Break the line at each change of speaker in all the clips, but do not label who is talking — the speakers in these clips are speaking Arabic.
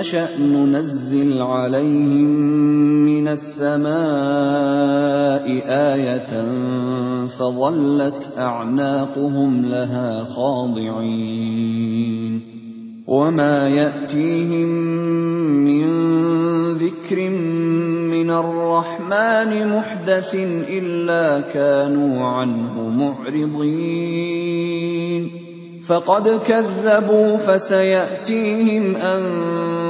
نشأ ننزل عليهم من السماء آية فظلت أعناقهم لها خاضعين وما يأتيهم من ذكر من الرحمن محدث إلا كانوا عنه معرضين فقد كذبوا فسيأتيهم أنباء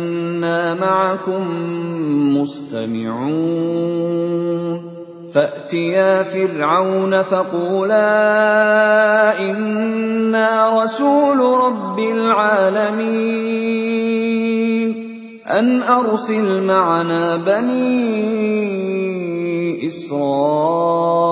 أنا معكم مستمعون فاتيا فرعون فقولا أنا رسول رب العالمين ان ارسل معنا بني اسرائيل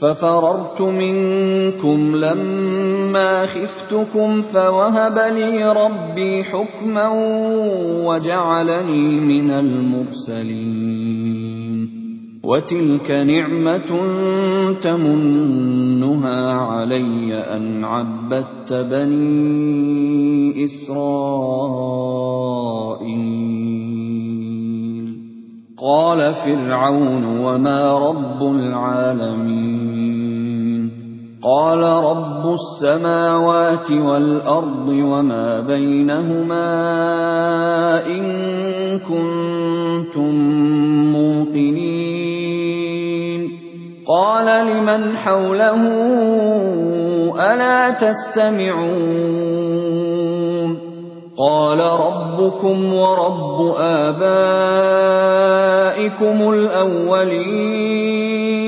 ففررت منكم لما خفتكم فوهب لي ربي حكما وجعلني من المرسلين. وتلك نعمة تمنها علي أن عبدت بني إسرائيل. قال فرعون وما رب العالمين. قال رب السماوات والأرض وما بينهما إن كنتم موقنين. قال لمن حوله ألا تستمعون؟ قال ربكم ورب آبائكم الأولين.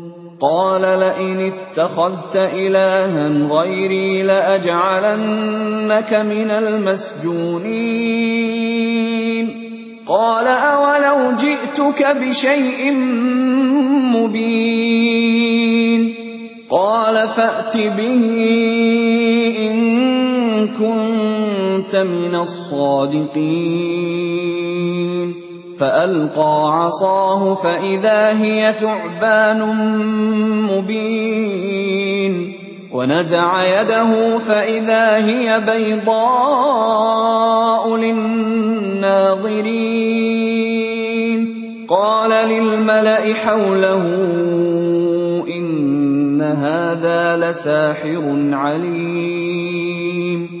قال لئن اتخذت إلها غيري لأجعلنك من المسجونين. قال أولو جئتك بشيء مبين. قال فأت به كنت كنت من الصادقين. فألقى عصاه فإذا هي ثعبان مبين ونزع يده فإذا هي بيضاء للناظرين قال للملأ حوله إن هذا لساحر عليم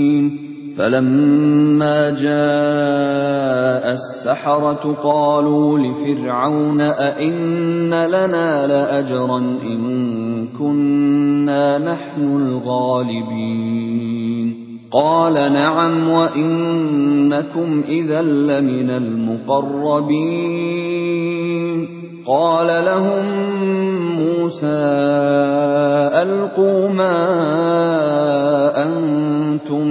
فلما جاء السحرة قالوا لفرعون أئن لنا لأجرا إن كنا نحن الغالبين قال نعم وإنكم إذا لمن المقربين قال لهم موسى ألقوا ما أنتم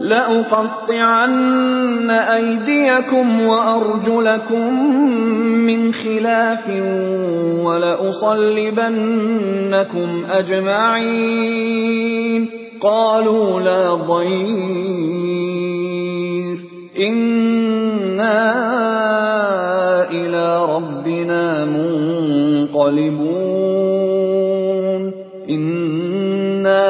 لأقطعن أيديكم وأرجلكم من خلاف ولأصلبنكم أجمعين. قالوا لا ضير. إنا إلى ربنا منقلبون.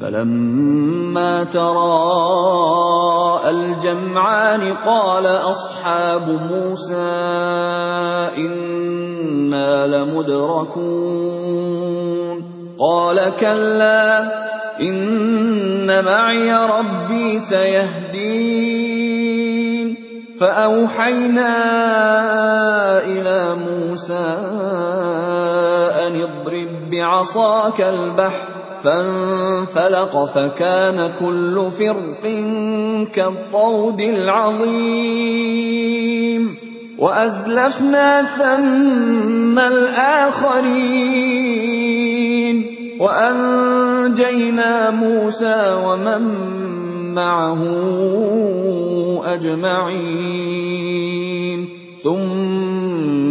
فلما تراءى الجمعان قال أصحاب موسى إنا لمدركون قال كلا إن معي ربي سيهدين فأوحينا إلى موسى أن اضرب بعصاك البحر فانفلق فكان كل فرق كالطود العظيم وأزلفنا ثم الآخرين وأنجينا موسى ومن معه أجمعين ثم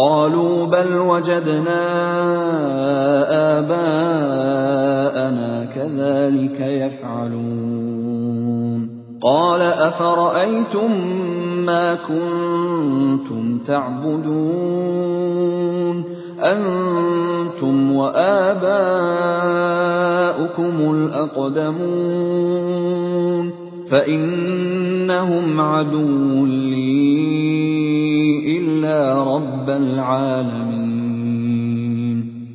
قَالُوا بَلْ وَجَدْنَا آبَاءَنَا كَذَٰلِكَ يَفْعَلُونَ. قَالَ أَفَرَأَيْتُم مَّا كُنتُمْ تَعْبُدُونَ؟ أَنتُمْ وَآبَاؤُكُمُ الْأَقْدَمُونَ. فإنهم عدو رب العالمين.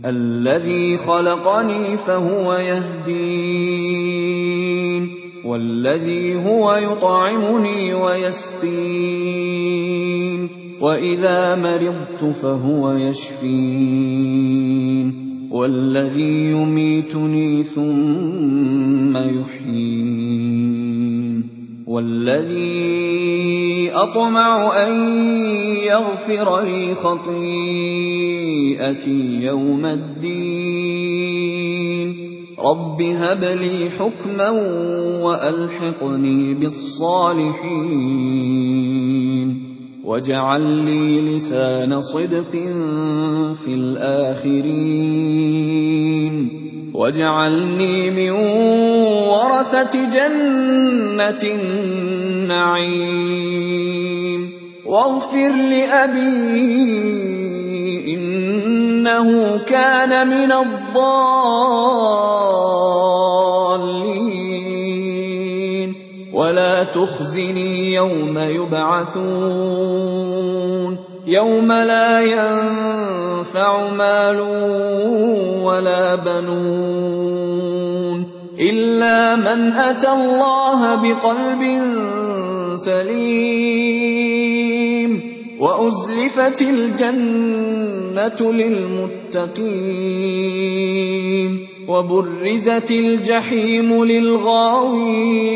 الذي خلقني فهو يهدين. والذي هو يطعمني ويسقين. وإذا مرضت فهو يشفين. والذي يميتني ثم يحيين. وَالَّذِي أَطْمَعُ أَن يَغْفِرَ لِي خَطِيئَتِي يَوْمَ الدِّينِ. رَبِّ هَبْ لِي حُكْمًا وَأَلْحِقْنِي بِالصَّالِحِينَ. وَاجْعَل لِّي لِسَانَ صِدْقٍ فِي الْآخِرِينَ. واجعلني من ورثة جنة النعيم. واغفر لأبي إنه كان من الضالين. ولا تخزني يوم يبعثون. يوم لا ينفع مال ولا بنون إلا من أتى الله بقلب سليم وأزلفت الجنة للمتقين وبرزت الجحيم للغاوين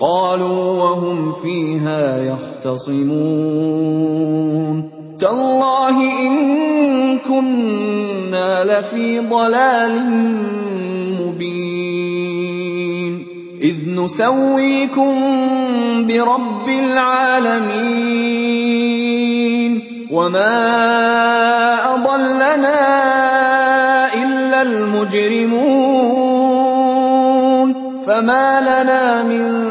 قالوا وهم فيها يختصمون. تالله إن كنا لفي ضلال مبين. إذ نسويكم برب العالمين. وما أضلنا إلا المجرمون. فما لنا من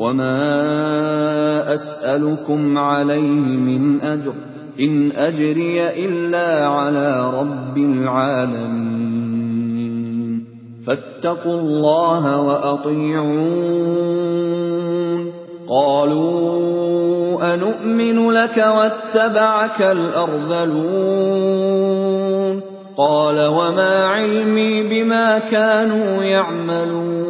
وَمَا أَسْأَلُكُمْ عَلَيْهِ مِنْ أَجْرٍ ۖ إِنْ أَجْرِيَ إِلَّا عَلَىٰ رَبِّ الْعَالَمِينَ فَاتَّقُوا اللَّهَ وَأَطِيعُونِ قَالُوا أَنُؤْمِنُ لَكَ وَاتَّبَعَكَ الْأَرْذَلُونَ قَالَ وَمَا عِلْمِي بِمَا كَانُوا يَعْمَلُونَ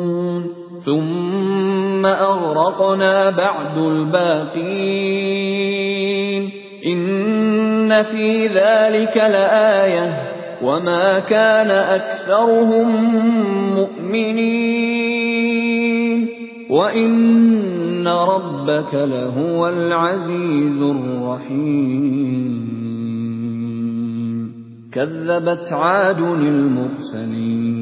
ثُمَّ أَغْرَقْنَا بَعْدُ الْبَاقِينَ إِنَّ فِي ذَٰلِكَ لَآيَةً وَمَا كَانَ أَكْثَرُهُم مُّؤْمِنِينَ وَإِنَّ رَبَّكَ لَهُوَ الْعَزِيزُ الرَّحِيمُ كَذَّبَتْ عَادٌ الْمُرْسَلِينَ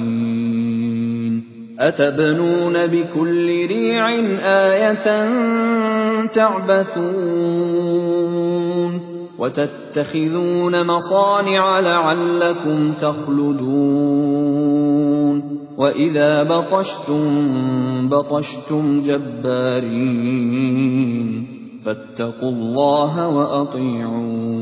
أَتَبْنُونَ بِكُلِّ رِيعٍ آيَةً تَعْبَثُونَ وَتَتَّخِذُونَ مَصَانِعَ لَعَلَّكُمْ تَخْلُدُونَ وَإِذَا بَطَشْتُم بَطَشْتُمْ جَبَّارِينَ فَاتَّقُوا اللَّهَ وَأَطِيعُونِ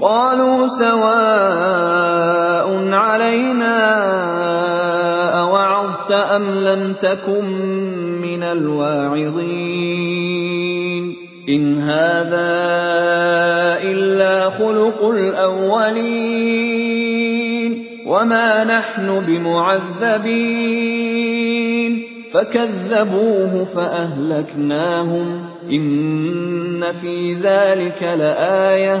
قَالُوا سَوَاءٌ عَلَيْنَا أَوَعَظْتَ أَمْ لَمْ تَكُن مِّنَ الْوَاعِظِينَ. إِنْ هَٰذَا إِلَّا خُلُقُ الْأَوَّلِينَ. وَمَا نَحْنُ بِمُعَذَّبِينَ. فَكَذَّبُوهُ فَأَهْلَكْنَاهُمْ ۗ. إِنَّ فِي ذَٰلِكَ لَآيَةً ۖ.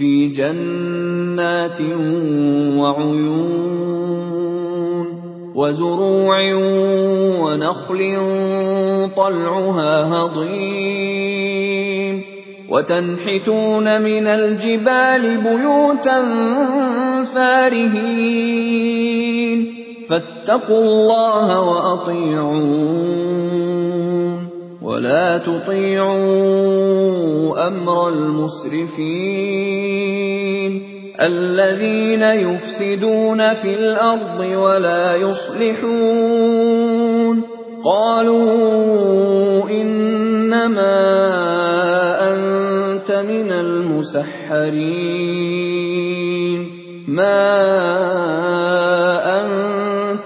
فِي جَنَّاتٍ وَعُيُونٍ وَزُرُوعٍ وَنَخْلٍ طَلْعُهَا هَضِيمٌ وَتَنْحِتُونَ مِنَ الْجِبَالِ بُيُوتًا فَارِهِينَ فَاتَّقُوا اللَّهَ وَأَطِيعُونِ وَلَا تُطِيعُوا أَمْرَ الْمُسْرِفِينَ الَّذِينَ يُفْسِدُونَ فِي الْأَرْضِ وَلَا يُصْلِحُونَ قَالُوا إِنَّمَا أَنتَ مِنَ الْمُسَحَّرِينَ مَا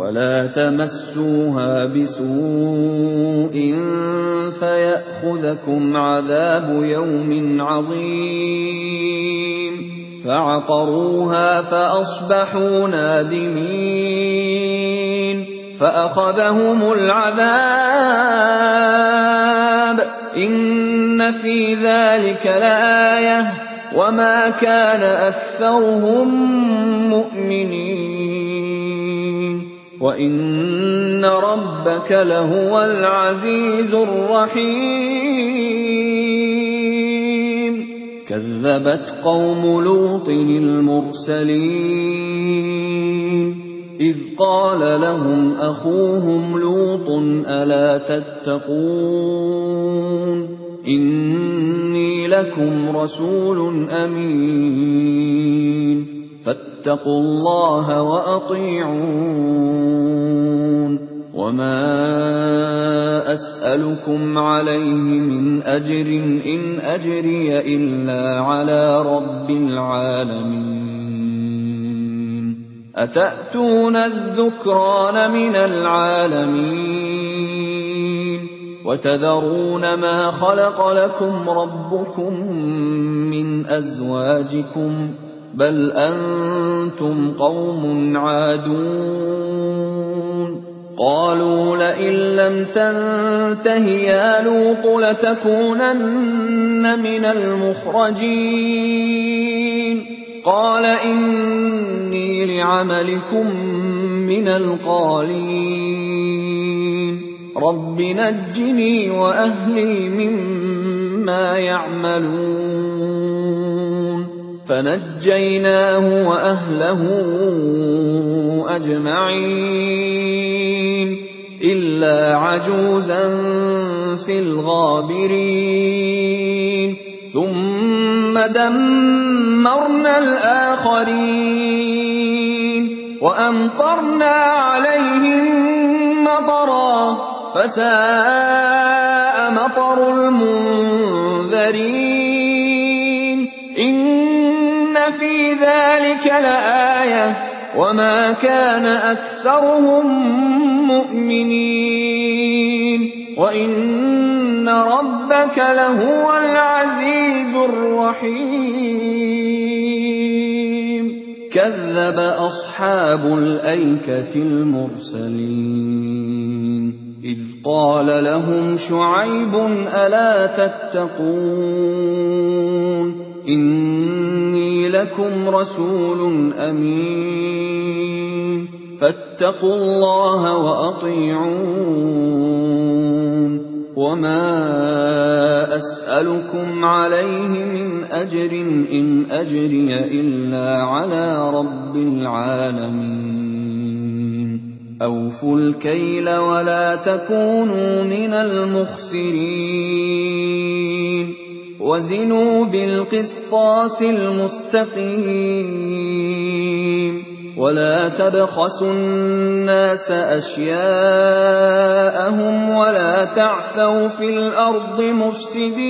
وَلَا تَمَسُّوهَا بِسُوءٍ فَيَأْخُذَكُمْ عَذَابُ يَوْمٍ عَظِيمٍ فَعَقَرُوهَا فَأَصْبَحُوا نَادِمِينَ فَأَخَذَهُمُ الْعَذَابُ ۗ إِنَّ فِي ذَٰلِكَ لَآيَةً ۖ وَمَا كَانَ أَكْثَرُهُم مُّؤْمِنِينَ وَإِنَّ رَبَّكَ لَهُوَ الْعَزِيزُ الرَّحِيمُ كَذَّبَتْ قَوْمُ لُوطٍ الْمُرْسَلِينَ إِذْ قَالَ لَهُمْ أَخُوهُمْ لُوطٌ أَلَا تَتَّقُونَ إِنِّي لَكُمْ رَسُولٌ أَمِينٌ فَاتَّقُوا اللَّهَ وَأَطِيعُونِ. وَمَا أَسْأَلُكُمْ عَلَيْهِ مِنْ أَجْرٍ ۖ إِنْ أَجْرِيَ إِلَّا عَلَىٰ رَبِّ الْعَالَمِينَ. أَتَأْتُونَ الذُّكْرَانَ مِنَ الْعَالَمِينَ؟ وَتَذَرُونَ مَا خَلَقَ لَكُمْ رَبُّكُم مِّنْ أَزْوَاجِكُم ۚ؟ بَلْ أَنتُمْ قَوْمٌ عَادُونَ قَالُوا لَئِن لَّمْ تَنتَهِ يَا لُوطُ لَتَكُونَنَّ مِنَ الْمُخْرَجِينَ قَالَ إِنِّي لِعَمَلِكُم مِّنَ الْقَالِينَ رَبِّ نَجِّنِي وَأَهْلِي مِمَّا يَعْمَلُونَ فَنَجَّيْنَاهُ وَأَهْلَهُ أَجْمَعِينَ إِلَّا عَجُوزًا فِي الْغَابِرِينَ. ثُمَّ دَمَّرْنَا الْآخَرِينَ وَأَمْطَرْنَا عَلَيْهِم مَّطَرًا ۖ فَسَاءَ مَطَرُ الْمُنذَرِينَ. فِي ذَٰلِكَ لَآيَةً ۖ وَمَا كَانَ أَكْثَرُهُم مُّؤْمِنِينَ وَإِنَّ رَبَّكَ لَهُوَ الْعَزِيزُ الرَّحِيمُ. كَذَّبَ أَصْحَابُ الْأَيْكَةِ الْمُرْسَلِينَ إِذْ قَالَ لَهُمْ شُعَيْبٌ أَلَا تَتَّقُونَ إِنِّي لَكُمْ رَسُولٌ أَمِينٌ. فَاتَّقُوا اللَّهَ وَأَطِيعُونِ. وَمَا أَسْأَلُكُمْ عَلَيْهِ مِنْ أَجْرٍ ۖ إِنْ أَجْرِيَ إِلَّا عَلَىٰ رَبِّ الْعَالَمِينَ. أَوْفُوا الْكَيْلَ وَلَا تَكُونُوا مِنَ الْمُخْسِرِينَ. وَزِنُوا بِالْقِسْطَاسِ الْمُسْتَقِيمِ وَلَا تَبْخَسُوا النَّاسَ أَشْيَاءَهُمْ وَلَا تَعْثَوْا فِي الْأَرْضِ مُفْسِدِينَ.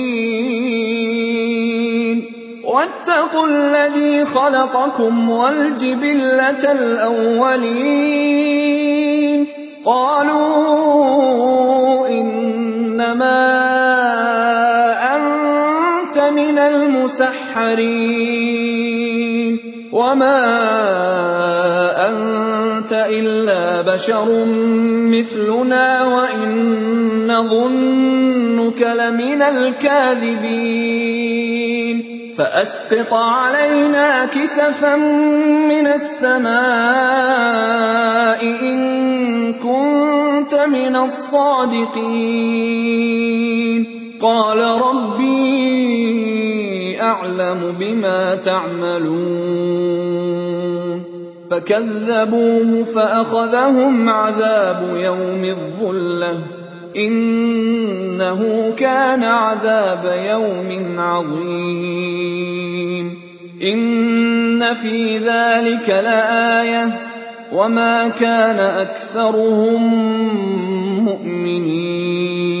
واتقوا الذي خلقكم والجبلة الأولين. قالوا إنما من المسحرين وما أنت إلا بشر مثلنا وإن نظنك لمن الكاذبين. فأسقط علينا كسفا من السماء إن كنت من الصادقين. قال ربي أعلم بما تعملون فكذبوه فأخذهم عذاب يوم الظلة إِنَّهُ كَانَ عَذَابَ يَوْمٍ عَظِيمٍ إِنَّ فِي ذَٰلِكَ لَآيَةً ۖ وَمَا كَانَ أَكْثَرُهُم مُّؤْمِنِينَ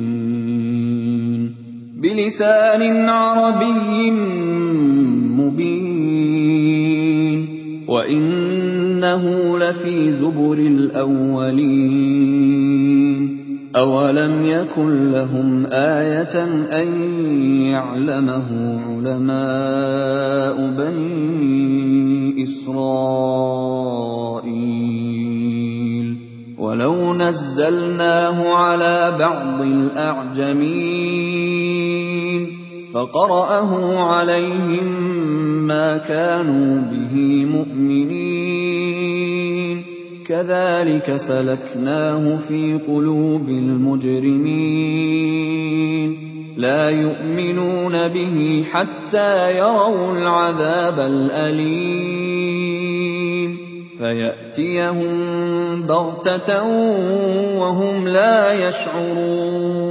بلسان عربي مبين. وإنه لفي زبر الأولين. أَوَلَمْ يَكُن لَّهُمْ آيَةً أَن يَعْلَمَهُ عُلَمَاءُ بَنِي إِسْرَائِيلَ. وَلَوْ نَزَّلْنَاهُ عَلَىٰ بَعْضِ الْأَعْجَمِينَ فَقَرَأَهُ عَلَيْهِم مَّا كَانُوا بِهِ مُؤْمِنِينَ. كَذَٰلِكَ سَلَكْنَاهُ فِي قُلُوبِ الْمُجْرِمِينَ. لَا يُؤْمِنُونَ بِهِ حَتَّىٰ يَرَوُا الْعَذَابَ الْأَلِيمَ. فَيَأْتِيَهُم بَغْتَةً وَهُمْ لَا يَشْعُرُونَ.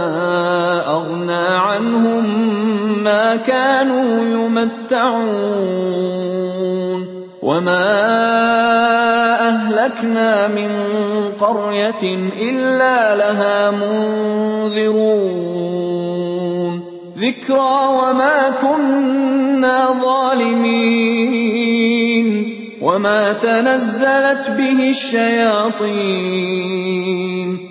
مَّا كَانُوا يُمَتَّعُونَ وَمَا أَهْلَكْنَا مِن قَرْيَةٍ إِلَّا لَهَا مُنذِرُونَ. ذِكْرَىٰ وَمَا كُنَّا ظَالِمِينَ. وَمَا تَنَزَّلَتْ بِهِ الشَّيَاطِينُ.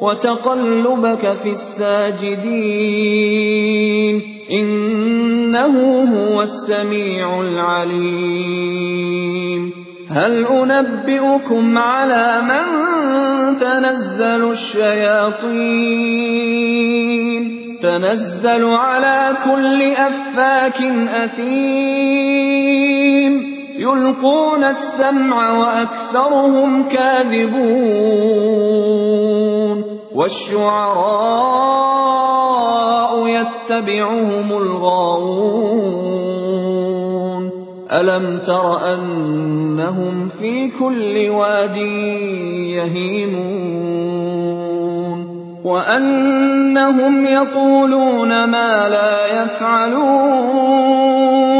وَتَقَلُّبَكَ فِي السَّاجِدِينَ. إِنَّهُ هُوَ السَّمِيعُ الْعَلِيمُ. هَلْ أُنَبِّئُكُمْ عَلَىٰ مَن تَنَزَّلُ الشَّيَاطِينُ؟ تَنَزَّلُ عَلَىٰ كُلِّ أَفَّاكٍ أَثِيمٍ. يُلْقُونَ السَّمْعَ وَأَكْثَرُهُمْ كَاذِبُونَ وَالشُّعَرَاءُ يَتَّبِعُهُمُ الْغَاوُونَ أَلَمْ تَرَ أَنَّهُمْ فِي كُلِّ وَادٍ يَهِيمُونَ وَأَنَّهُمْ يَقُولُونَ مَا لَا يَفْعَلُونَ